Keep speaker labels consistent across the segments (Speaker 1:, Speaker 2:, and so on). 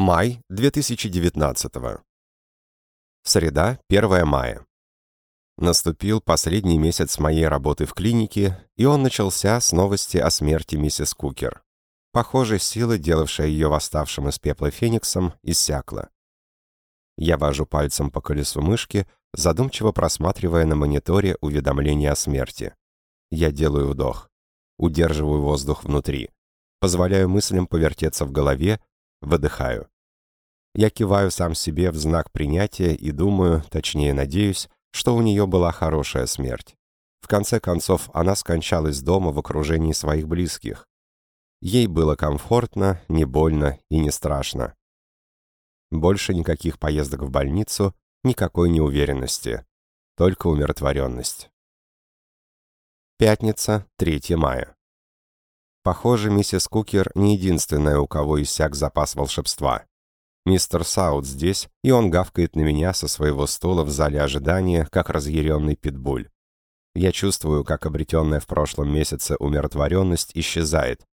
Speaker 1: Май 2019. Среда, 1 мая. Наступил последний месяц моей работы в клинике, и он начался с новости о смерти миссис Кукер. Похоже, сила, делавшая ее восставшим из пепла фениксом, иссякла. Я вожу пальцем по колесу мышки, задумчиво просматривая на мониторе уведомления о смерти. Я делаю вдох. Удерживаю воздух внутри. Позволяю мыслям повертеться в голове, выдыхаю. Я киваю сам себе в знак принятия и думаю, точнее надеюсь, что у нее была хорошая смерть. В конце концов, она скончалась дома в окружении своих близких. Ей было комфортно, не больно и не страшно. Больше никаких поездок в больницу, никакой неуверенности. Только умиротворенность. Пятница, 3 мая. Похоже, миссис Кукер не единственная, у кого иссяк запас волшебства. Мистер Саут здесь, и он гавкает на меня со своего стула в зале ожидания, как разъяренный питбуль. Я чувствую, как обретенная в прошлом месяце умиротворенность исчезает.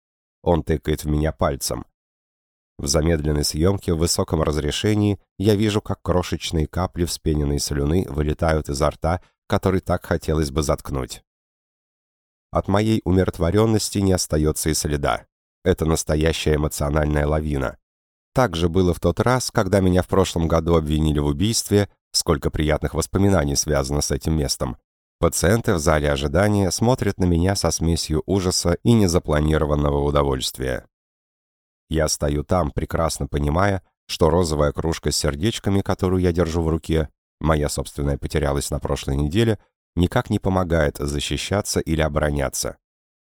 Speaker 1: Он тыкает в меня пальцем. В замедленной съемке в высоком разрешении я вижу, как крошечные капли вспененной слюны вылетают изо рта, который так хотелось бы заткнуть. От моей умиротворенности не остается и следа. Это настоящая эмоциональная лавина. Так же было в тот раз, когда меня в прошлом году обвинили в убийстве, сколько приятных воспоминаний связано с этим местом. Пациенты в зале ожидания смотрят на меня со смесью ужаса и незапланированного удовольствия. Я стою там, прекрасно понимая, что розовая кружка с сердечками, которую я держу в руке, моя собственная потерялась на прошлой неделе, никак не помогает защищаться или обороняться.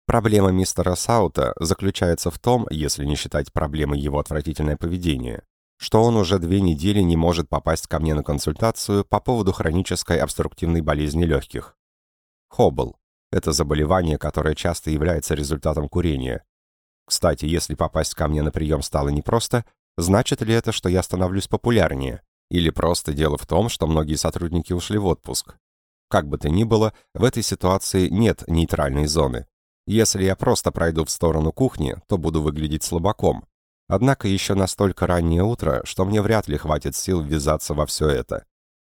Speaker 1: Проблема мистера Саута заключается в том, если не считать проблемой его отвратительное поведение, что он уже две недели не может попасть ко мне на консультацию по поводу хронической обструктивной болезни легких. Хоббл – это заболевание, которое часто является результатом курения. Кстати, если попасть ко мне на прием стало непросто, значит ли это, что я становлюсь популярнее? Или просто дело в том, что многие сотрудники ушли в отпуск? Как бы то ни было, в этой ситуации нет нейтральной зоны. Если я просто пройду в сторону кухни, то буду выглядеть слабаком. Однако еще настолько раннее утро, что мне вряд ли хватит сил ввязаться во все это.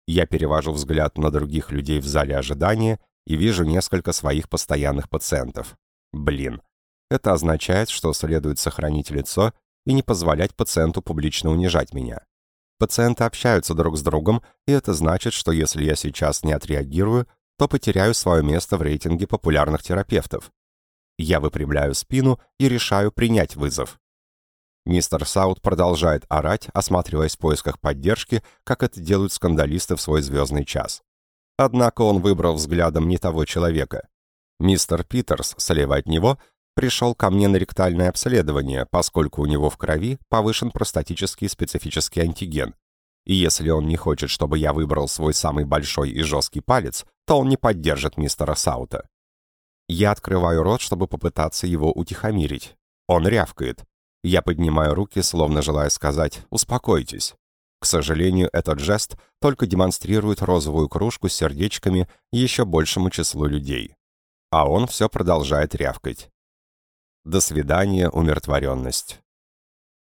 Speaker 1: Я перевожу взгляд на других людей в зале ожидания и вижу несколько своих постоянных пациентов. Блин. Это означает, что следует сохранить лицо и не позволять пациенту публично унижать меня. Пациенты общаются друг с другом, и это значит, что если я сейчас не отреагирую, то потеряю свое место в рейтинге популярных терапевтов. Я выпрямляю спину и решаю принять вызов. Мистер Саут продолжает орать, осматриваясь в поисках поддержки, как это делают скандалисты в свой звездный час. Однако он выбрал взглядом не того человека. Мистер Питерс, слева от него, пришел ко мне на ректальное обследование, поскольку у него в крови повышен простатический специфический антиген. И если он не хочет, чтобы я выбрал свой самый большой и жесткий палец, то он не поддержит мистера Саута. Я открываю рот, чтобы попытаться его утихомирить. Он рявкает. Я поднимаю руки, словно желая сказать «успокойтесь». К сожалению, этот жест только демонстрирует розовую кружку с сердечками еще большему числу людей. А он все продолжает рявкать. До свидания, умиротворенность.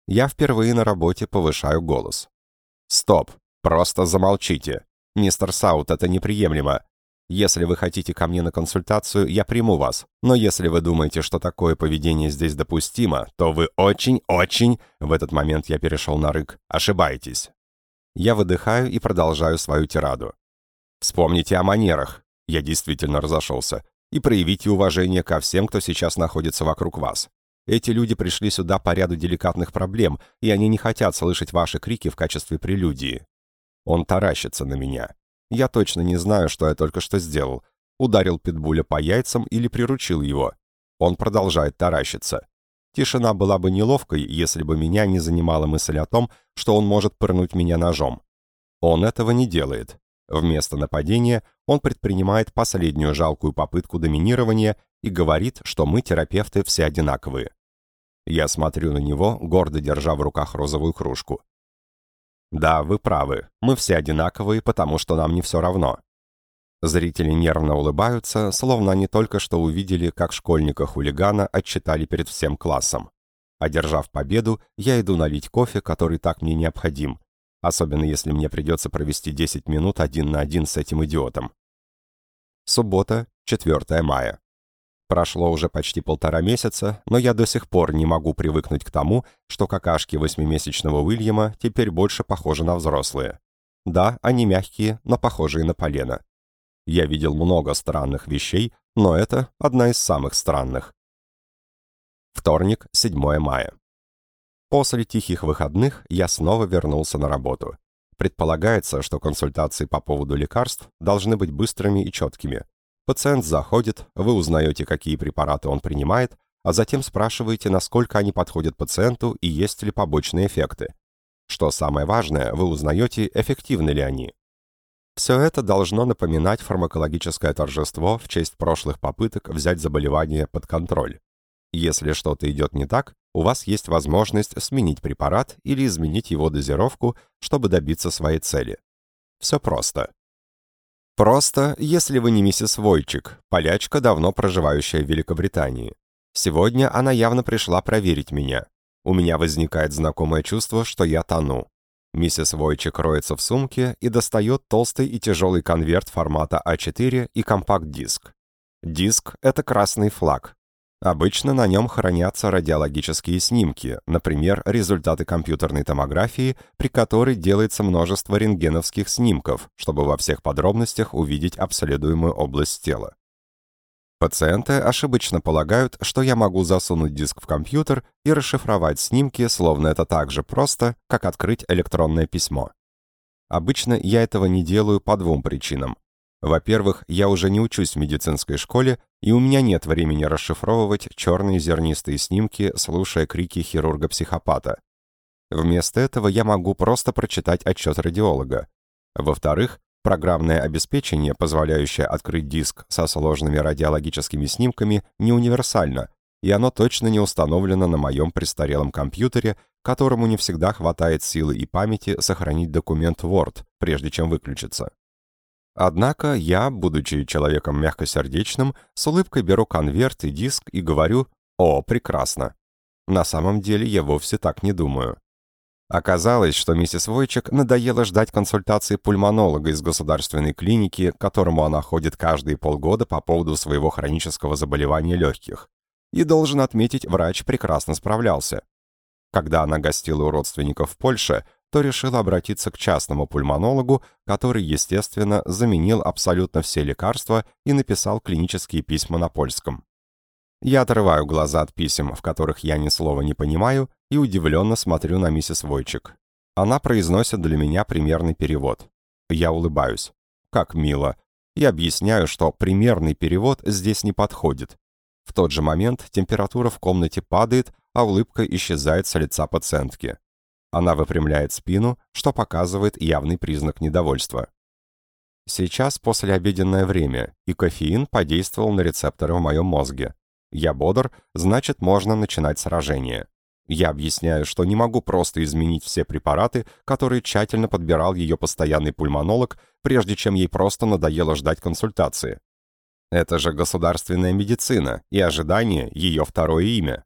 Speaker 1: Я впервые на работе повышаю голос. «Стоп! Просто замолчите! Мистер Саут, это неприемлемо! Если вы хотите ко мне на консультацию, я приму вас. Но если вы думаете, что такое поведение здесь допустимо, то вы очень-очень...» В этот момент я перешел на рык. «Ошибаетесь». Я выдыхаю и продолжаю свою тираду. Вспомните о манерах. Я действительно разошелся. И проявите уважение ко всем, кто сейчас находится вокруг вас. Эти люди пришли сюда по ряду деликатных проблем, и они не хотят слышать ваши крики в качестве прелюдии. Он таращится на меня. Я точно не знаю, что я только что сделал. Ударил питбуля по яйцам или приручил его. Он продолжает таращиться. Тишина была бы неловкой, если бы меня не занимала мысль о том, что он может пырнуть меня ножом. Он этого не делает. Вместо нападения он предпринимает последнюю жалкую попытку доминирования и говорит, что мы, терапевты, все одинаковые. Я смотрю на него, гордо держа в руках розовую кружку. Да, вы правы, мы все одинаковые, потому что нам не все равно. Зрители нервно улыбаются, словно они только что увидели, как школьника-хулигана отчитали перед всем классом. Одержав победу, я иду налить кофе, который так мне необходим, особенно если мне придется провести 10 минут один на один с этим идиотом. Суббота, 4 мая. Прошло уже почти полтора месяца, но я до сих пор не могу привыкнуть к тому, что какашки восьмимесячного Уильяма теперь больше похожи на взрослые. Да, они мягкие, но похожие на полено. Я видел много странных вещей, но это одна из самых странных. Вторник, 7 мая. После тихих выходных я снова вернулся на работу. Предполагается, что консультации по поводу лекарств должны быть быстрыми и четкими. Пациент заходит, вы узнаете, какие препараты он принимает, а затем спрашиваете, насколько они подходят пациенту и есть ли побочные эффекты. Что самое важное, вы узнаете, эффективны ли они. Все это должно напоминать фармакологическое торжество в честь прошлых попыток взять заболевание под контроль. Если что-то идет не так, у вас есть возможность сменить препарат или изменить его дозировку, чтобы добиться своей цели. Все просто. Просто, если вы не миссис Войчик, полячка, давно проживающая в Великобритании. Сегодня она явно пришла проверить меня. У меня возникает знакомое чувство, что я тону. Миссис Войчик роется в сумке и достает толстый и тяжелый конверт формата А4 и компакт-диск. Диск — это красный флаг, Обычно на нем хранятся радиологические снимки, например, результаты компьютерной томографии, при которой делается множество рентгеновских снимков, чтобы во всех подробностях увидеть обследуемую область тела. Пациенты ошибочно полагают, что я могу засунуть диск в компьютер и расшифровать снимки, словно это так же просто, как открыть электронное письмо. Обычно я этого не делаю по двум причинам. Во-первых, я уже не учусь в медицинской школе, и у меня нет времени расшифровывать черные зернистые снимки, слушая крики хирурга-психопата. Вместо этого я могу просто прочитать отчет радиолога. Во-вторых, программное обеспечение, позволяющее открыть диск со сложными радиологическими снимками, не универсально, и оно точно не установлено на моем престарелом компьютере, которому не всегда хватает силы и памяти сохранить документ Word, прежде чем выключиться. Однако я, будучи человеком мягкосердечным, с улыбкой беру конверт и диск и говорю «О, прекрасно». На самом деле я вовсе так не думаю. Оказалось, что миссис Войчик надоело ждать консультации пульмонолога из государственной клиники, к которому она ходит каждые полгода по поводу своего хронического заболевания легких. И, должен отметить, врач прекрасно справлялся. Когда она гостила у родственников в Польше, то решил обратиться к частному пульмонологу, который, естественно, заменил абсолютно все лекарства и написал клинические письма на польском. Я отрываю глаза от писем, в которых я ни слова не понимаю, и удивленно смотрю на миссис Войчик. Она произносит для меня примерный перевод. Я улыбаюсь. Как мило. И объясняю, что примерный перевод здесь не подходит. В тот же момент температура в комнате падает, а улыбка исчезает с лица пациентки. Она выпрямляет спину, что показывает явный признак недовольства. Сейчас послеобеденное время, и кофеин подействовал на рецепторы в моем мозге. Я бодр, значит, можно начинать сражение. Я объясняю, что не могу просто изменить все препараты, которые тщательно подбирал ее постоянный пульмонолог, прежде чем ей просто надоело ждать консультации. Это же государственная медицина, и ожидание — ее второе имя.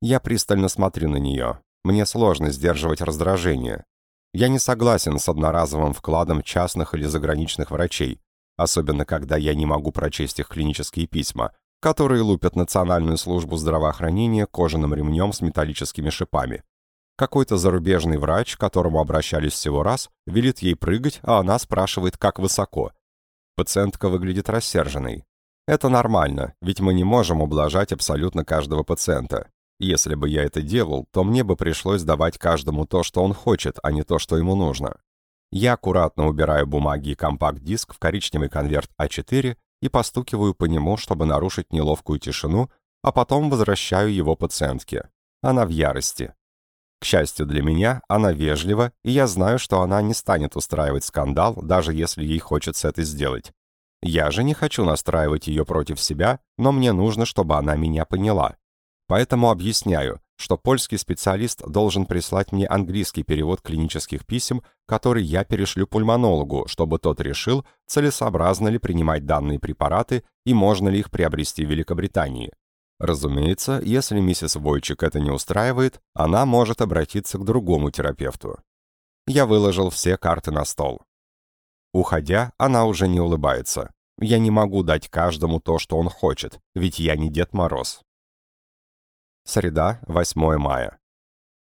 Speaker 1: Я пристально смотрю на нее. Мне сложно сдерживать раздражение. Я не согласен с одноразовым вкладом частных или заграничных врачей, особенно когда я не могу прочесть их клинические письма, которые лупят Национальную службу здравоохранения кожаным ремнем с металлическими шипами. Какой-то зарубежный врач, к которому обращались всего раз, велит ей прыгать, а она спрашивает, как высоко. Пациентка выглядит рассерженной. Это нормально, ведь мы не можем ублажать абсолютно каждого пациента. Если бы я это делал, то мне бы пришлось давать каждому то, что он хочет, а не то, что ему нужно. Я аккуратно убираю бумаги и компакт-диск в коричневый конверт А4 и постукиваю по нему, чтобы нарушить неловкую тишину, а потом возвращаю его пациентке. Она в ярости. К счастью для меня, она вежлива, и я знаю, что она не станет устраивать скандал, даже если ей хочется это сделать. Я же не хочу настраивать ее против себя, но мне нужно, чтобы она меня поняла. Поэтому объясняю, что польский специалист должен прислать мне английский перевод клинических писем, который я перешлю пульмонологу, чтобы тот решил, целесообразно ли принимать данные препараты и можно ли их приобрести в Великобритании. Разумеется, если миссис Войчик это не устраивает, она может обратиться к другому терапевту. Я выложил все карты на стол. Уходя, она уже не улыбается. Я не могу дать каждому то, что он хочет, ведь я не Дед Мороз. Среда, 8 мая.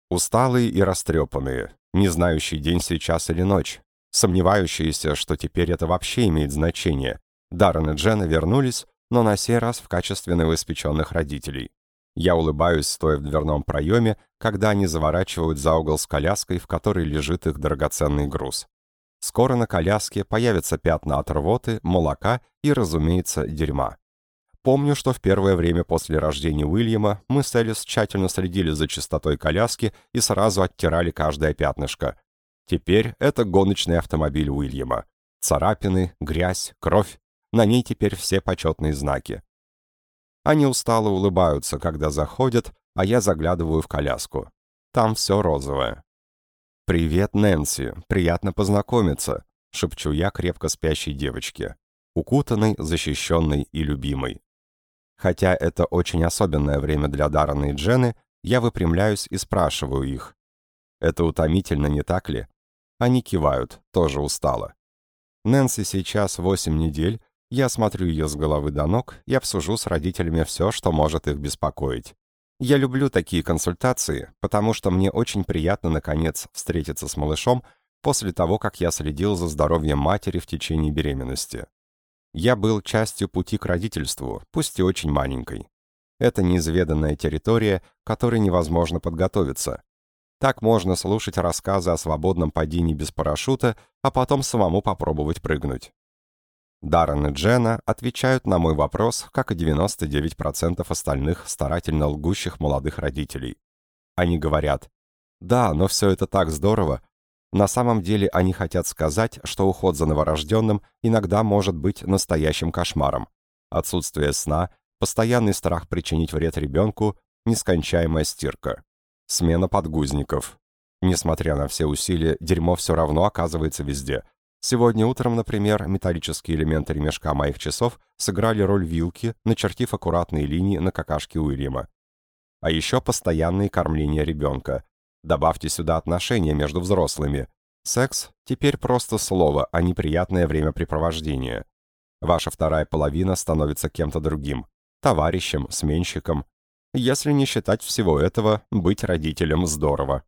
Speaker 1: Усталые и растрепанные, не знающий день сейчас или ночь, сомневающиеся, что теперь это вообще имеет значение. Даррен и Джена вернулись, но на сей раз в качестве новоиспеченных родителей. Я улыбаюсь, стоя в дверном проеме, когда они заворачивают за угол с коляской, в которой лежит их драгоценный груз. Скоро на коляске появятся пятна от рвоты, молока и, разумеется, дерьма. Помню, что в первое время после рождения Уильяма мы с Элис тщательно следили за чистотой коляски и сразу оттирали каждое пятнышко. Теперь это гоночный автомобиль Уильяма. Царапины, грязь, кровь на ней теперь все почетные знаки. Они устало улыбаются, когда заходят, а я заглядываю в коляску. Там все розовое. «Привет, Нэнси. Приятно познакомиться», — шепчу я крепко спящей девочке. Укутанной, защищенной и любимой. Хотя это очень особенное время для Даррена и Джены, я выпрямляюсь и спрашиваю их. Это утомительно, не так ли? Они кивают, тоже устало. Нэнси сейчас 8 недель, я осмотрю ее с головы до ног и обсужу с родителями все, что может их беспокоить. Я люблю такие консультации, потому что мне очень приятно, наконец, встретиться с малышом после того, как я следил за здоровьем матери в течение беременности. Я был частью пути к родительству, пусть и очень маленькой. Это неизведанная территория, которой невозможно подготовиться. Так можно слушать рассказы о свободном падении без парашюта, а потом самому попробовать прыгнуть. Даррен и Джена отвечают на мой вопрос, как и 99% остальных старательно лгущих молодых родителей. Они говорят, «Да, но все это так здорово». На самом деле они хотят сказать, что уход за новорожденным иногда может быть настоящим кошмаром. Отсутствие сна, постоянный страх причинить вред ребенку, нескончаемая стирка. Смена подгузников. Несмотря на все усилия, дерьмо все равно оказывается везде – Сегодня утром, например, металлические элементы ремешка моих часов сыграли роль вилки, начертив аккуратные линии на какашке Уильяма. А еще постоянное кормление ребенка. Добавьте сюда отношения между взрослыми. Секс — теперь просто слово, а не приятное времяпрепровождение. Ваша вторая половина становится кем-то другим. Товарищем, сменщиком. Если не считать всего этого, быть родителем здорово.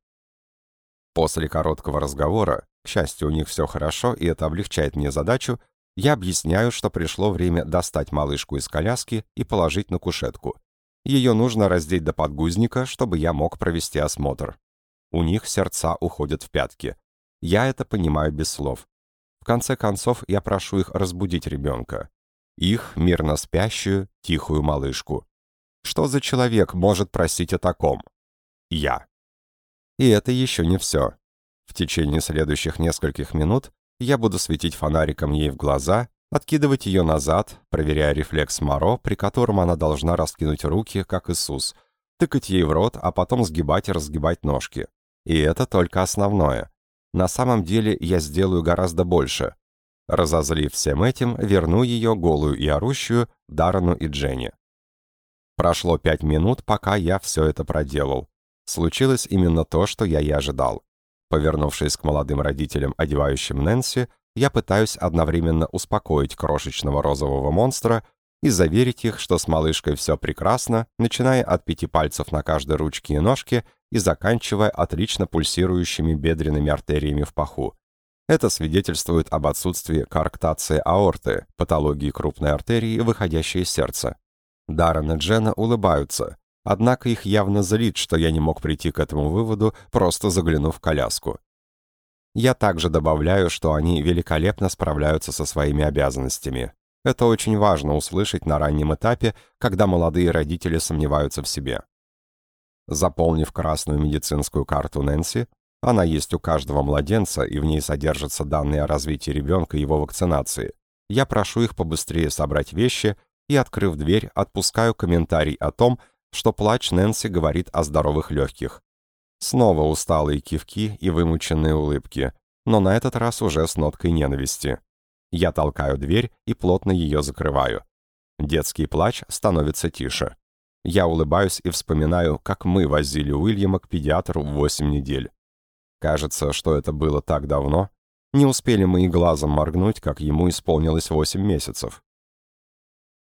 Speaker 1: После короткого разговора, к счастью, у них все хорошо, и это облегчает мне задачу, я объясняю, что пришло время достать малышку из коляски и положить на кушетку. Ее нужно раздеть до подгузника, чтобы я мог провести осмотр. У них сердца уходят в пятки. Я это понимаю без слов. В конце концов, я прошу их разбудить ребенка. Их, мирно спящую, тихую малышку. Что за человек может просить о таком? Я. И это еще не все. В течение следующих нескольких минут я буду светить фонариком ей в глаза, откидывать ее назад, проверяя рефлекс Моро, при котором она должна раскинуть руки, как Иисус, тыкать ей в рот, а потом сгибать и разгибать ножки. И это только основное. На самом деле я сделаю гораздо больше. Разозлив всем этим, верну ее, голую и орущую, Даррену и Дженни. Прошло пять минут, пока я все это проделал. Случилось именно то, что я и ожидал. Повернувшись к молодым родителям, одевающим Нэнси, я пытаюсь одновременно успокоить крошечного розового монстра и заверить их, что с малышкой все прекрасно, начиная от пяти пальцев на каждой ручке и ножке и заканчивая отлично пульсирующими бедренными артериями в паху. Это свидетельствует об отсутствии коарктации аорты, патологии крупной артерии, выходящей из сердца. Даррен и Джена улыбаются, Однако их явно злит, что я не мог прийти к этому выводу, просто заглянув в коляску. Я также добавляю, что они великолепно справляются со своими обязанностями. Это очень важно услышать на раннем этапе, когда молодые родители сомневаются в себе. Заполнив красную медицинскую карту Нэнси, она есть у каждого младенца, и в ней содержатся данные о развитии ребенка и его вакцинации, я прошу их побыстрее собрать вещи и, открыв дверь, отпускаю комментарий о том, что плач Нэнси говорит о здоровых легких. Снова усталые кивки и вымученные улыбки, но на этот раз уже с ноткой ненависти. Я толкаю дверь и плотно ее закрываю. Детский плач становится тише. Я улыбаюсь и вспоминаю, как мы возили Уильяма к педиатру в 8 недель. Кажется, что это было так давно. Не успели мы и глазом моргнуть, как ему исполнилось 8 месяцев.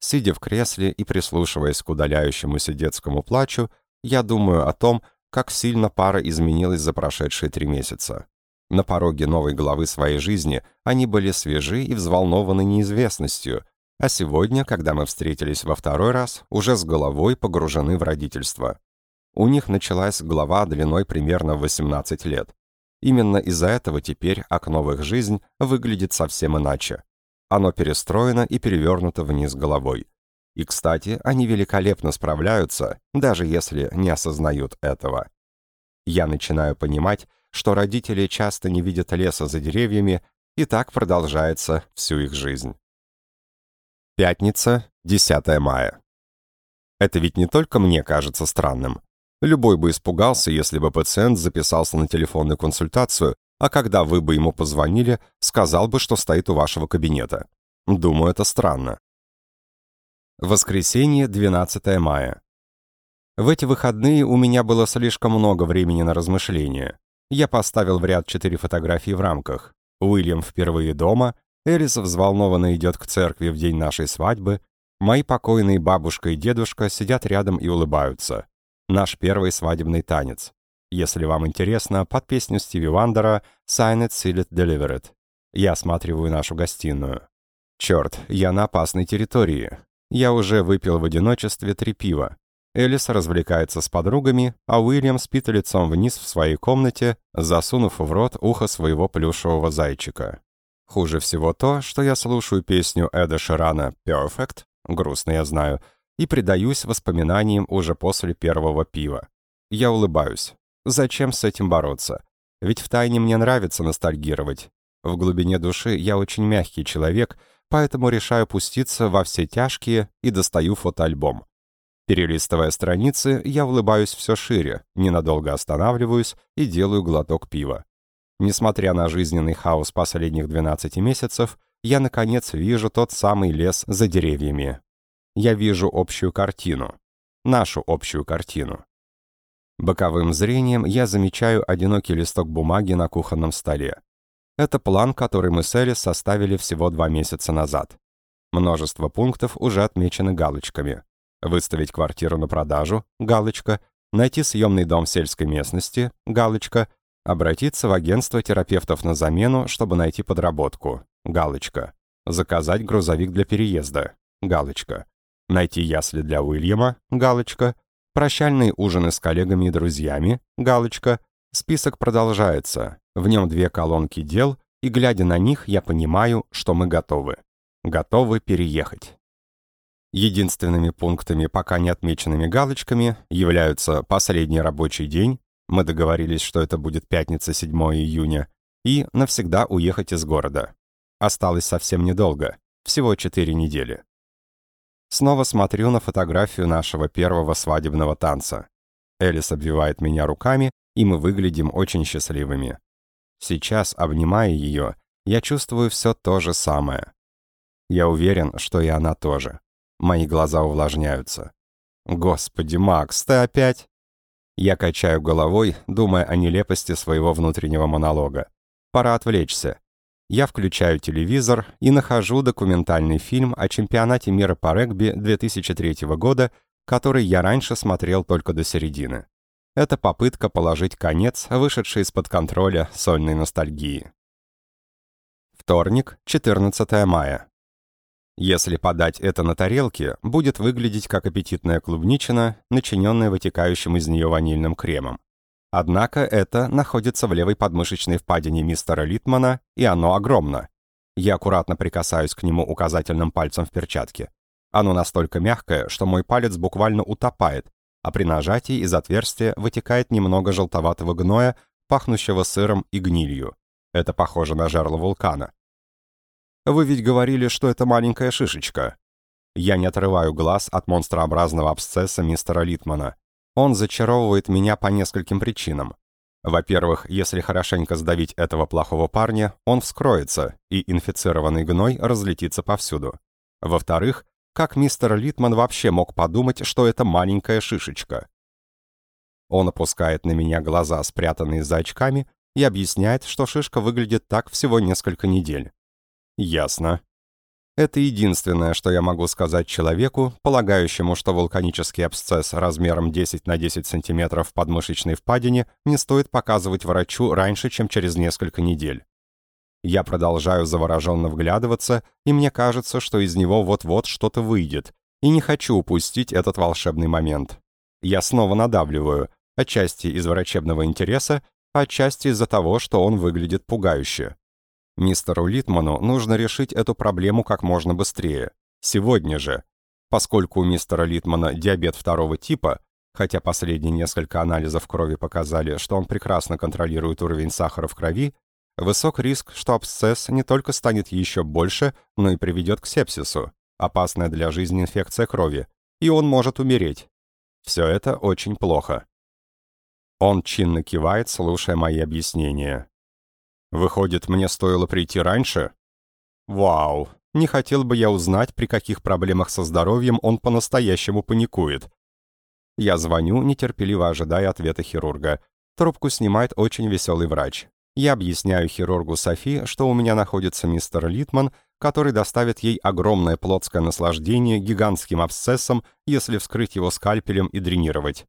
Speaker 1: Сидя в кресле и прислушиваясь к удаляющемуся детскому плачу, я думаю о том, как сильно пара изменилась за прошедшие три месяца. На пороге новой главы своей жизни они были свежи и взволнованы неизвестностью, а сегодня, когда мы встретились во второй раз, уже с головой погружены в родительство. У них началась глава длиной примерно в 18 лет. Именно из-за этого теперь окно в их жизнь выглядит совсем иначе. Оно перестроено и перевернуто вниз головой. И, кстати, они великолепно справляются, даже если не осознают этого. Я начинаю понимать, что родители часто не видят леса за деревьями, и так продолжается всю их жизнь. Пятница, 10 мая. Это ведь не только мне кажется странным. Любой бы испугался, если бы пациент записался на телефонную консультацию а когда вы бы ему позвонили, сказал бы, что стоит у вашего кабинета. Думаю, это странно. Воскресенье, 12 мая. В эти выходные у меня было слишком много времени на размышления. Я поставил в ряд четыре фотографии в рамках. Уильям впервые дома, Элис взволнованно идет к церкви в день нашей свадьбы, мои покойные бабушка и дедушка сидят рядом и улыбаются. Наш первый свадебный танец. Если вам интересно, под песню Стиви Вандера «Sign it, seal it, deliver it». Я осматриваю нашу гостиную. Черт, я на опасной территории. Я уже выпил в одиночестве три пива. Элис развлекается с подругами, а Уильям спит лицом вниз в своей комнате, засунув в рот ухо своего плюшевого зайчика. Хуже всего то, что я слушаю песню Эда Ширана «Perfect», грустно я знаю, и предаюсь воспоминаниям уже после первого пива. Я улыбаюсь. Зачем с этим бороться? Ведь втайне мне нравится ностальгировать. В глубине души я очень мягкий человек, поэтому решаю пуститься во все тяжкие и достаю фотоальбом. Перелистывая страницы, я улыбаюсь все шире, ненадолго останавливаюсь и делаю глоток пива. Несмотря на жизненный хаос последних 12 месяцев, я, наконец, вижу тот самый лес за деревьями. Я вижу общую картину. Нашу общую картину. Боковым зрением я замечаю одинокий листок бумаги на кухонном столе. Это план, который мы с Элис составили всего два месяца назад. Множество пунктов уже отмечены галочками. Выставить квартиру на продажу – галочка. Найти съемный дом в сельской местности – галочка. Обратиться в агентство терапевтов на замену, чтобы найти подработку – галочка. Заказать грузовик для переезда – галочка. Найти ясли для Уильяма – галочка. Прощальные ужины с коллегами и друзьями, галочка. Список продолжается. В нем две колонки дел, и, глядя на них, я понимаю, что мы готовы. Готовы переехать. Единственными пунктами, пока не отмеченными галочками, являются последний рабочий день, мы договорились, что это будет пятница 7 июня, и навсегда уехать из города. Осталось совсем недолго, всего 4 недели. Снова смотрю на фотографию нашего первого свадебного танца. Элис обвивает меня руками, и мы выглядим очень счастливыми. Сейчас, обнимая ее, я чувствую все то же самое. Я уверен, что и она тоже. Мои глаза увлажняются. «Господи, Макс, ты опять?» Я качаю головой, думая о нелепости своего внутреннего монолога. Пора отвлечься. Я включаю телевизор и нахожу документальный фильм о чемпионате мира по регби 2003 года, который я раньше смотрел только до середины. Это попытка положить конец вышедшей из-под контроля сольной ностальгии. Вторник, 14 мая. Если подать это на тарелке, будет выглядеть как аппетитная клубничина, начиненная вытекающим из нее ванильным кремом. Однако это находится в левой подмышечной впадине мистера Литмана, и оно огромно. Я аккуратно прикасаюсь к нему указательным пальцем в перчатке. Оно настолько мягкое, что мой палец буквально утопает, а при нажатии из отверстия вытекает немного желтоватого гноя, пахнущего сыром и гнилью. Это похоже на жерло вулкана. Вы ведь говорили, что это маленькая шишечка. Я не отрываю глаз от монстрообразного абсцесса мистера Литмана. Он зачаровывает меня по нескольким причинам. Во-первых, если хорошенько сдавить этого плохого парня, он вскроется, и инфицированный гной разлетится повсюду. Во-вторых, Как мистер Литман вообще мог подумать, что это маленькая шишечка? Он опускает на меня глаза, спрятанные за очками, и объясняет, что шишка выглядит так всего несколько недель. Ясно. Это единственное, что я могу сказать человеку, полагающему, что вулканический абсцесс размером 10 на 10 сантиметров в подмышечной впадине не стоит показывать врачу раньше, чем через несколько недель. Я продолжаю завороженно вглядываться, и мне кажется, что из него вот-вот что-то выйдет, и не хочу упустить этот волшебный момент. Я снова надавливаю, отчасти из врачебного интереса, отчасти из-за того, что он выглядит пугающе. Мистеру Литману нужно решить эту проблему как можно быстрее. Сегодня же. Поскольку у мистера Литмана диабет второго типа, хотя последние несколько анализов крови показали, что он прекрасно контролирует уровень сахара в крови, высок риск, что абсцесс не только станет еще больше, но и приведет к сепсису, опасная для жизни инфекция крови, и он может умереть. Все это очень плохо. Он чинно кивает, слушая мои объяснения. Выходит, мне стоило прийти раньше? Вау, не хотел бы я узнать, при каких проблемах со здоровьем он по-настоящему паникует. Я звоню, нетерпеливо ожидая ответа хирурга. Трубку снимает очень веселый врач. Я объясняю хирургу Софи, что у меня находится мистер Литман, который доставит ей огромное плотское наслаждение гигантским абсцессом, если вскрыть его скальпелем и дренировать.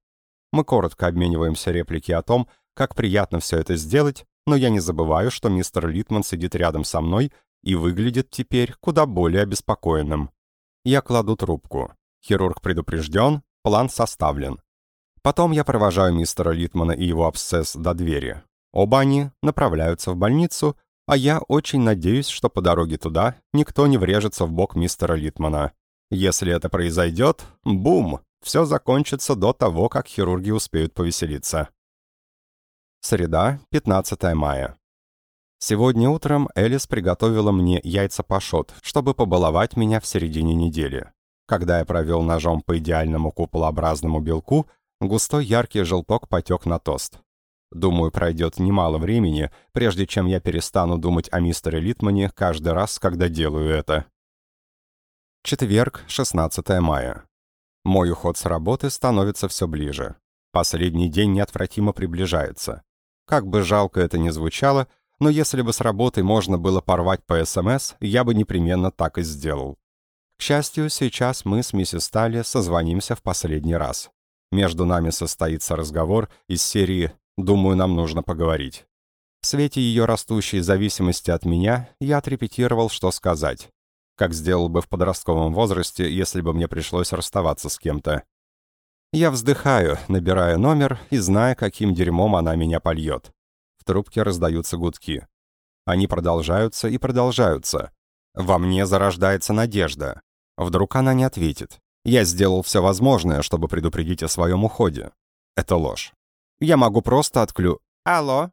Speaker 1: Мы коротко обмениваемся реплики о том, как приятно все это сделать, но я не забываю, что мистер Литман сидит рядом со мной и выглядит теперь куда более обеспокоенным. Я кладу трубку. Хирург предупрежден, план составлен. Потом я провожаю мистера Литмана и его абсцесс до двери. Оба они направляются в больницу, а я очень надеюсь, что по дороге туда никто не врежется в бок мистера Литмана. Если это произойдет, бум, все закончится до того, как хирурги успеют повеселиться. Среда, 15 мая. Сегодня утром Элис приготовила мне яйца пашот, чтобы побаловать меня в середине недели. Когда я провел ножом по идеальному куполообразному белку, густой яркий желток потек на тост. Думаю, пройдет немало времени, прежде чем я перестану думать о мистере Литмане каждый раз, когда делаю это. Четверг, 16 мая. Мой уход с работы становится все ближе. Последний день неотвратимо приближается. Как бы жалко это ни звучало, но если бы с работы можно было порвать по СМС, я бы непременно так и сделал. К счастью, сейчас мы с миссис Талли созвонимся в последний раз. Между нами состоится разговор из серии «Думаю, нам нужно поговорить». В свете ее растущей зависимости от меня я отрепетировал, что сказать. Как сделал бы в подростковом возрасте, если бы мне пришлось расставаться с кем-то. Я вздыхаю, набирая номер и зная, каким дерьмом она меня польет. В трубке раздаются гудки. Они продолжаются и продолжаются. Во мне зарождается надежда. Вдруг она не ответит. Я сделал все возможное, чтобы предупредить о своем уходе. Это ложь. Я могу просто отклю... Алло?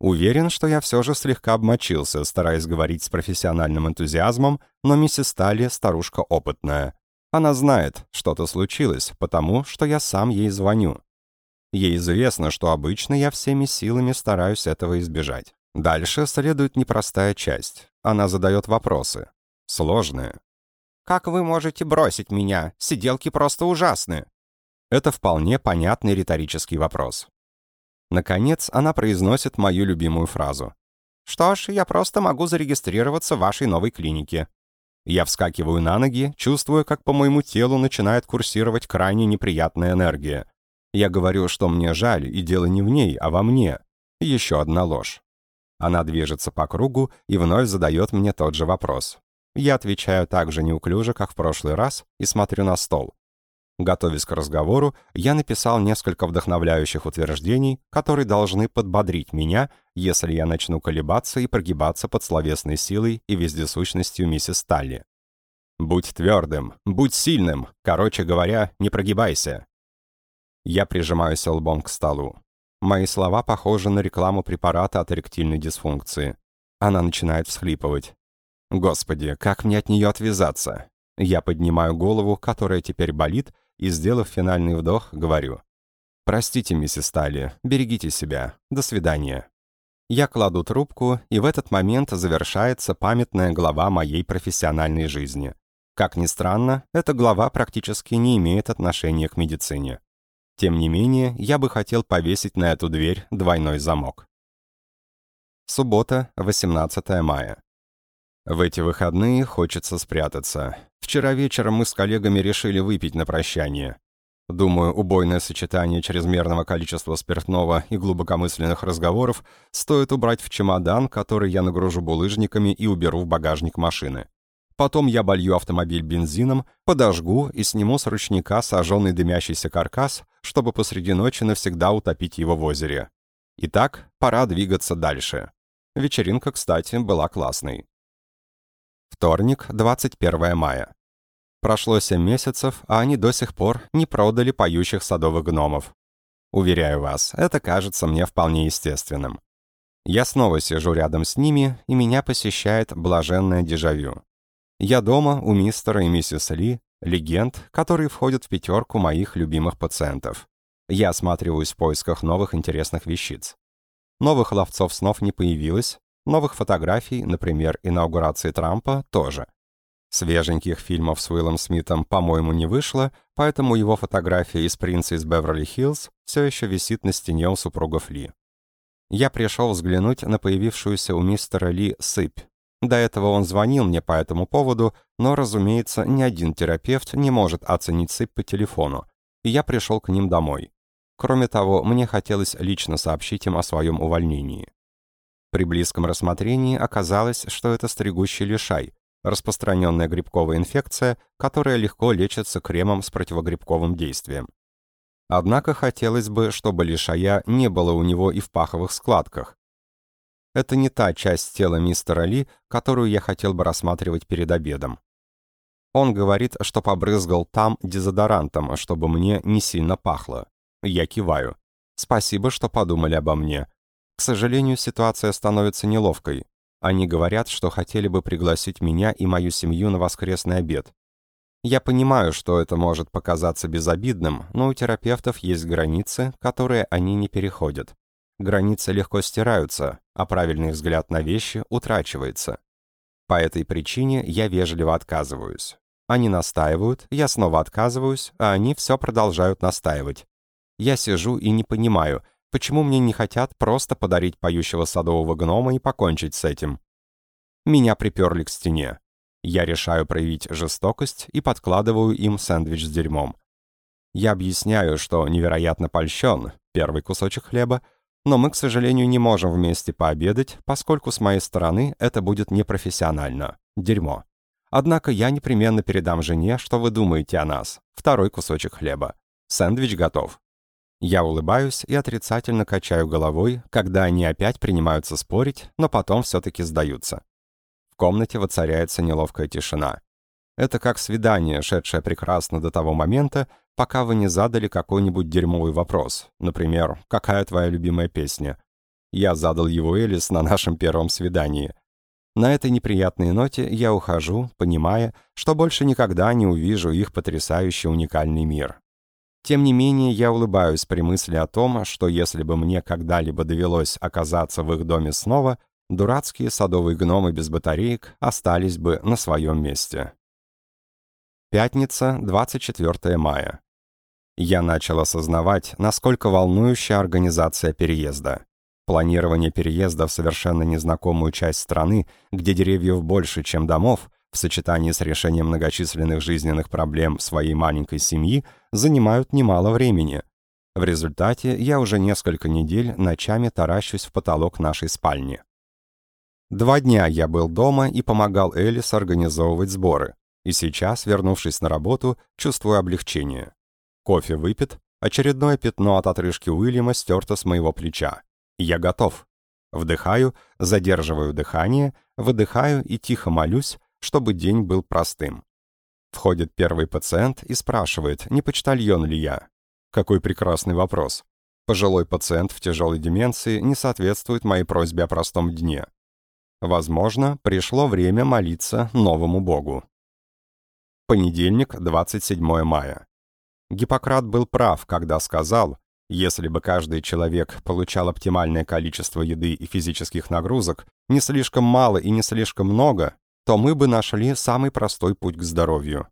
Speaker 1: Уверен, что я все же слегка обмочился, стараясь говорить с профессиональным энтузиазмом, но миссис Талли старушка опытная. Она знает, что-то случилось, потому что я сам ей звоню. Ей известно, что обычно я всеми силами стараюсь этого избежать. Дальше следует непростая часть. Она задает вопросы. Сложные. «Как вы можете бросить меня? Сиделки просто ужасны!» Это вполне понятный риторический вопрос. Наконец, она произносит мою любимую фразу. «Что ж, я просто могу зарегистрироваться в вашей новой клинике. Я вскакиваю на ноги, чувствуя, как по моему телу начинает курсировать крайне неприятная энергия. Я говорю, что мне жаль, и дело не в ней, а во мне. Еще одна ложь. Она движется по кругу и вновь задает мне тот же вопрос. Я отвечаю так же неуклюже, как в прошлый раз, и смотрю на стол. Готовясь к разговору, я написал несколько вдохновляющих утверждений, которые должны подбодрить меня, если я начну колебаться и прогибаться под словесной силой и вездесущностью миссис Талли. «Будь твердым, будь сильным, короче говоря, не прогибайся». Я прижимаюсь лбом к столу. Мои слова похожи на рекламу препарата от эректильной дисфункции. Она начинает всхлипывать. «Господи, как мне от нее отвязаться?» Я поднимаю голову, которая теперь болит, и, сделав финальный вдох, говорю. «Простите, миссис Талли, берегите себя. До свидания». Я кладу трубку, и в этот момент завершается памятная глава моей профессиональной жизни. Как ни странно, эта глава практически не имеет отношения к медицине. Тем не менее, я бы хотел повесить на эту дверь двойной замок. Суббота, 18 мая. В эти выходные хочется спрятаться. Вчера вечером мы с коллегами решили выпить на прощание. Думаю, убойное сочетание чрезмерного количества спиртного и глубокомысленных разговоров стоит убрать в чемодан, который я нагружу булыжниками и уберу в багажник машины. Потом я болью автомобиль бензином, подожгу и сниму с ручника сожженный дымящийся каркас, чтобы посреди ночи навсегда утопить его в озере. Итак, пора двигаться дальше. Вечеринка, кстати, была классной. Вторник, 21 мая. Прошло семь месяцев, а они до сих пор не продали поющих садовых гномов. Уверяю вас, это кажется мне вполне естественным. Я снова сижу рядом с ними, и меня посещает блаженное дежавю. Я дома у мистера и миссис Ли, легенд, которые входят в пятерку моих любимых пациентов. Я осматриваюсь в поисках новых интересных вещиц. Новых ловцов снов не появилось, новых фотографий, например, инаугурации Трампа, тоже. Свеженьких фильмов с Уиллом Смитом, по-моему, не вышло, поэтому его фотография из «Принца из Беверли-Хиллз» все еще висит на стене у супругов Ли. Я пришел взглянуть на появившуюся у мистера Ли сыпь. До этого он звонил мне по этому поводу, но, разумеется, ни один терапевт не может оценить сыпь по телефону, и я пришел к ним домой. Кроме того, мне хотелось лично сообщить им о своем увольнении. При близком рассмотрении оказалось, что это стригущий лишай, распространенная грибковая инфекция, которая легко лечится кремом с противогрибковым действием. Однако хотелось бы, чтобы лишая не было у него и в паховых складках. Это не та часть тела мистера Ли, которую я хотел бы рассматривать перед обедом. Он говорит, что побрызгал там дезодорантом, чтобы мне не сильно пахло. Я киваю. Спасибо, что подумали обо мне. К сожалению, ситуация становится неловкой. Они говорят, что хотели бы пригласить меня и мою семью на воскресный обед. Я понимаю, что это может показаться безобидным, но у терапевтов есть границы, которые они не переходят. Границы легко стираются, а правильный взгляд на вещи утрачивается. По этой причине я вежливо отказываюсь. Они настаивают, я снова отказываюсь, а они все продолжают настаивать. Я сижу и не понимаю, Почему мне не хотят просто подарить поющего садового гнома и покончить с этим? Меня приперли к стене. Я решаю проявить жестокость и подкладываю им сэндвич с дерьмом. Я объясняю, что невероятно польщен, первый кусочек хлеба, но мы, к сожалению, не можем вместе пообедать, поскольку с моей стороны это будет непрофессионально. Дерьмо. Однако я непременно передам жене, что вы думаете о нас. Второй кусочек хлеба. Сэндвич готов. Я улыбаюсь и отрицательно качаю головой, когда они опять принимаются спорить, но потом все-таки сдаются. В комнате воцаряется неловкая тишина. Это как свидание, шедшее прекрасно до того момента, пока вы не задали какой-нибудь дерьмовый вопрос. Например, «Какая твоя любимая песня?» Я задал его Элис на нашем первом свидании. На этой неприятной ноте я ухожу, понимая, что больше никогда не увижу их потрясающий уникальный мир. Тем не менее, я улыбаюсь при мысли о том, что если бы мне когда-либо довелось оказаться в их доме снова, дурацкие садовые гномы без батареек остались бы на своем месте. Пятница, 24 мая. Я начал осознавать, насколько волнующая организация переезда. Планирование переезда в совершенно незнакомую часть страны, где деревьев больше, чем домов, в сочетании с решением многочисленных жизненных проблем своей маленькой семьи занимают немало времени. В результате я уже несколько недель ночами таращусь в потолок нашей спальни. Два дня я был дома и помогал Элис организовывать сборы. И сейчас, вернувшись на работу, чувствую облегчение. Кофе выпит, очередное пятно от отрыжки Уильяма стерто с моего плеча. Я готов. Вдыхаю, задерживаю дыхание, выдыхаю и тихо молюсь, чтобы день был простым. Входит первый пациент и спрашивает, не почтальон ли я. Какой прекрасный вопрос. Пожилой пациент в тяжелой деменции не соответствует моей просьбе о простом дне. Возможно, пришло время молиться новому богу. Понедельник, 27 мая. Гиппократ был прав, когда сказал, если бы каждый человек получал оптимальное количество еды и физических нагрузок, не слишком мало и не слишком много, то мы бы нашли самый простой путь к здоровью.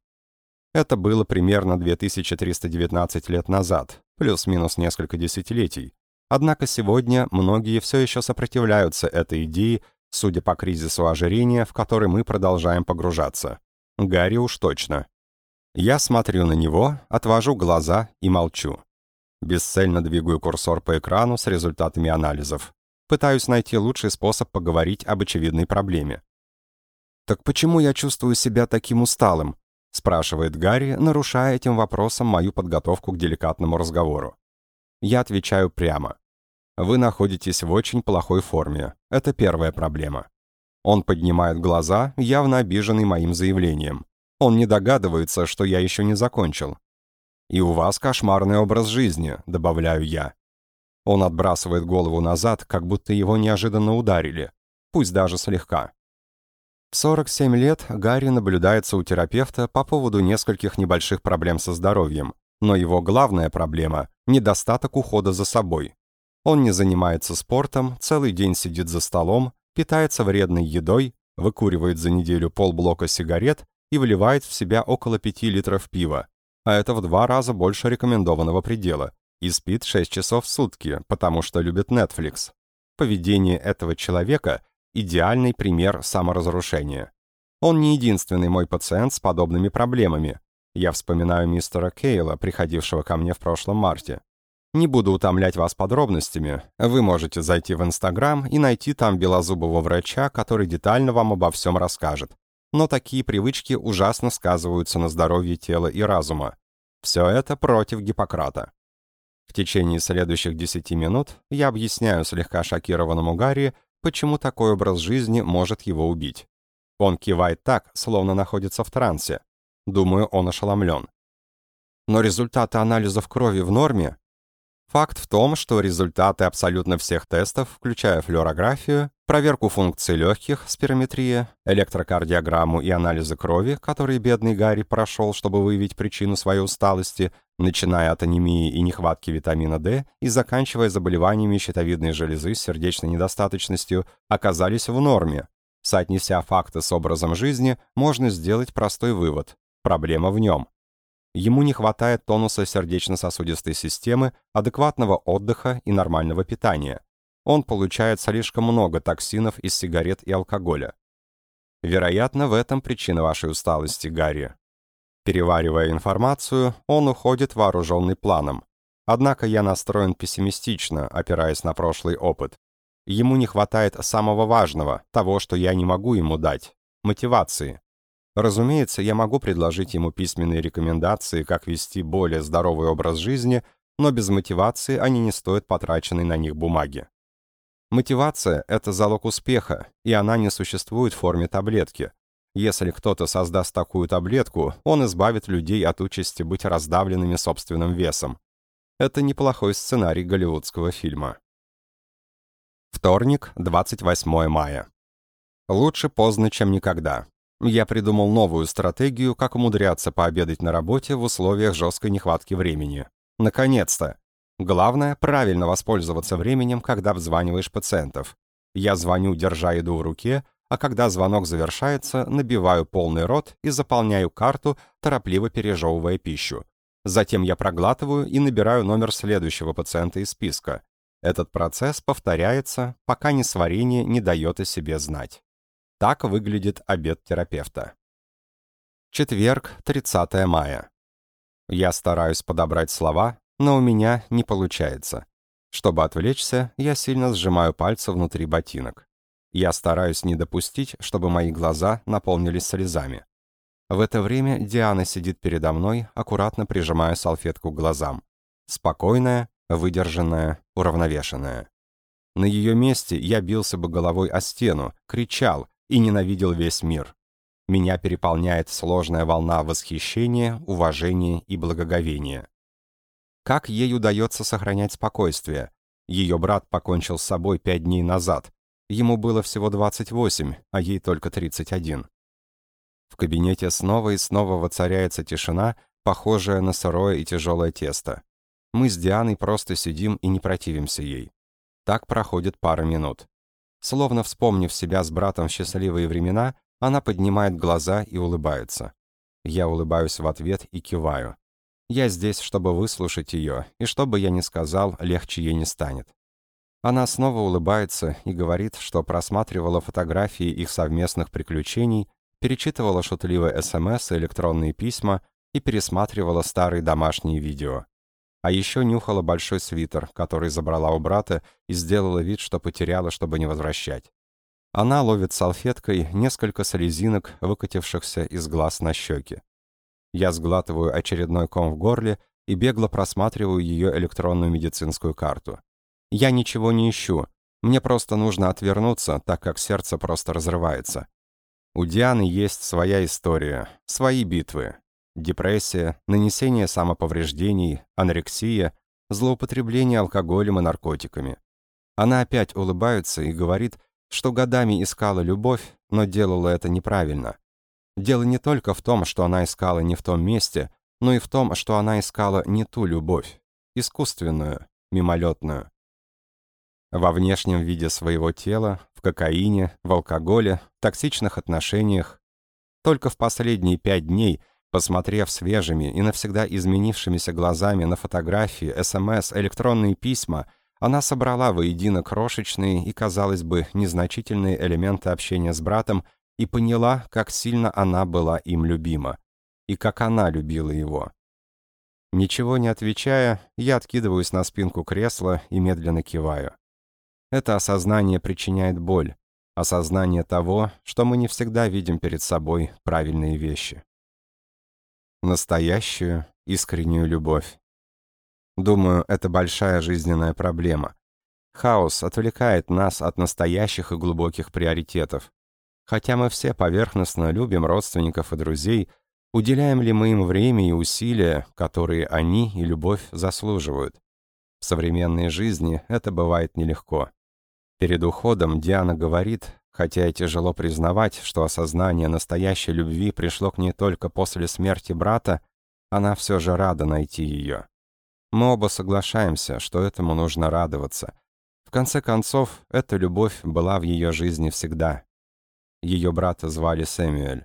Speaker 1: Это было примерно 2319 лет назад, плюс-минус несколько десятилетий. Однако сегодня многие все еще сопротивляются этой идее, судя по кризису ожирения, в который мы продолжаем погружаться. Гарри уж точно. Я смотрю на него, отвожу глаза и молчу. Бесцельно двигаю курсор по экрану с результатами анализов. Пытаюсь найти лучший способ поговорить об очевидной проблеме. «Так почему я чувствую себя таким усталым?» спрашивает Гарри, нарушая этим вопросом мою подготовку к деликатному разговору. Я отвечаю прямо. Вы находитесь в очень плохой форме. Это первая проблема. Он поднимает глаза, явно обиженный моим заявлением. Он не догадывается, что я еще не закончил. «И у вас кошмарный образ жизни», — добавляю я. Он отбрасывает голову назад, как будто его неожиданно ударили, пусть даже слегка. В 47 лет Гарри наблюдается у терапевта по поводу нескольких небольших проблем со здоровьем, но его главная проблема – недостаток ухода за собой. Он не занимается спортом, целый день сидит за столом, питается вредной едой, выкуривает за неделю полблока сигарет и вливает в себя около 5 литров пива, а это в два раза больше рекомендованного предела, и спит 6 часов в сутки, потому что любит Netflix. Поведение этого человека – идеальный пример саморазрушения. Он не единственный мой пациент с подобными проблемами. Я вспоминаю мистера Кейла, приходившего ко мне в прошлом марте. Не буду утомлять вас подробностями. Вы можете зайти в Инстаграм и найти там белозубого врача, который детально вам обо всем расскажет но такие привычки ужасно сказываются на здоровье тела и разума. Все это против Гиппократа. В течение следующих 10 минут я объясняю слегка шокированному Гарри, почему такой образ жизни может его убить. Он кивает так, словно находится в трансе. Думаю, он ошеломлен. Но результаты анализов крови в норме, Факт в том, что результаты абсолютно всех тестов, включая флюорографию, проверку функций легких, спирометрия, электрокардиограмму и анализы крови, которые бедный Гарри прошел, чтобы выявить причину своей усталости, начиная от анемии и нехватки витамина D и заканчивая заболеваниями щитовидной железы с сердечной недостаточностью, оказались в норме. Соотнеся факты с образом жизни, можно сделать простой вывод. Проблема в нем. Ему не хватает тонуса сердечно-сосудистой системы, адекватного отдыха и нормального питания. Он получает слишком много токсинов из сигарет и алкоголя. Вероятно, в этом причина вашей усталости, Гарри. Переваривая информацию, он уходит вооруженный планом. Однако я настроен пессимистично, опираясь на прошлый опыт. Ему не хватает самого важного, того, что я не могу ему дать – мотивации. Разумеется, я могу предложить ему письменные рекомендации, как вести более здоровый образ жизни, но без мотивации они не стоят потраченной на них бумаги. Мотивация – это залог успеха, и она не существует в форме таблетки. Если кто-то создаст такую таблетку, он избавит людей от участи быть раздавленными собственным весом. Это неплохой сценарий голливудского фильма. Вторник, 28 мая. Лучше поздно, чем никогда. Я придумал новую стратегию, как умудряться пообедать на работе в условиях жесткой нехватки времени. Наконец-то! Главное, правильно воспользоваться временем, когда обзваниваешь пациентов. Я звоню, держа еду в руке, а когда звонок завершается, набиваю полный рот и заполняю карту, торопливо пережевывая пищу. Затем я проглатываю и набираю номер следующего пациента из списка. Этот процесс повторяется, пока несварение не дает о себе знать. Так выглядит обед терапевта. Четверг, 30 мая. Я стараюсь подобрать слова, но у меня не получается. Чтобы отвлечься, я сильно сжимаю пальцы внутри ботинок. Я стараюсь не допустить, чтобы мои глаза наполнились слезами. В это время Диана сидит передо мной, аккуратно прижимая салфетку к глазам. Спокойная, выдержанная, уравновешенная. На ее месте я бился бы головой о стену, кричал, и ненавидел весь мир. Меня переполняет сложная волна восхищения, уважения и благоговения. Как ей удается сохранять спокойствие? Ее брат покончил с собой пять дней назад. Ему было всего 28, а ей только 31. В кабинете снова и снова воцаряется тишина, похожая на сырое и тяжелое тесто. Мы с Дианой просто сидим и не противимся ей. Так проходит пара минут. Словно вспомнив себя с братом в счастливые времена, Она поднимает глаза и улыбается. Я улыбаюсь в ответ и киваю. Я здесь, чтобы выслушать ее, и что бы я ни сказал, легче ей не станет. Она снова улыбается и говорит, что просматривала фотографии их совместных приключений, перечитывала шутливые СМС и электронные письма и пересматривала старые домашние видео. А еще нюхала большой свитер, который забрала у брата и сделала вид, что потеряла, чтобы не возвращать. Она ловит салфеткой несколько слезинок, выкатившихся из глаз на щеки. Я сглатываю очередной ком в горле и бегло просматриваю ее электронную медицинскую карту. Я ничего не ищу, мне просто нужно отвернуться, так как сердце просто разрывается. У Дианы есть своя история, свои битвы. Депрессия, нанесение самоповреждений, анорексия, злоупотребление алкоголем и наркотиками. Она опять улыбается и говорит, что годами искала любовь, но делала это неправильно. Дело не только в том, что она искала не в том месте, но и в том, что она искала не ту любовь, искусственную, мимолетную. Во внешнем виде своего тела, в кокаине, в алкоголе, токсичных отношениях. Только в последние пять дней, посмотрев свежими и навсегда изменившимися глазами на фотографии, СМС, электронные письма, она собрала воедино крошечные и, казалось бы, незначительные элементы общения с братом и поняла, как сильно она была им любима, и как она любила его. Ничего не отвечая, я откидываюсь на спинку кресла и медленно киваю. Это осознание причиняет боль, осознание того, что мы не всегда видим перед собой правильные вещи. Настоящую, искреннюю любовь. Думаю, это большая жизненная проблема. Хаос отвлекает нас от настоящих и глубоких приоритетов. Хотя мы все поверхностно любим родственников и друзей, уделяем ли мы им время и усилия, которые они и любовь заслуживают? В современной жизни это бывает нелегко. Перед уходом Диана говорит, хотя и тяжело признавать, что осознание настоящей любви пришло к ней только после смерти брата, она все же рада найти ее. Мы оба соглашаемся, что этому нужно радоваться. В конце концов, эта любовь была в ее жизни всегда. Ее брата звали Сэмюэль.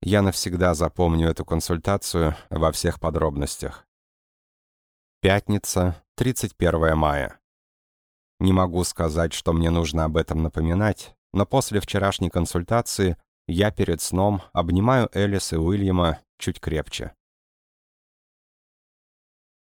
Speaker 1: Я навсегда запомню эту консультацию во всех подробностях. Пятница, 31 мая. Не могу сказать, что мне нужно об этом напоминать, но после вчерашней консультации я перед сном обнимаю Элис и Уильяма чуть крепче.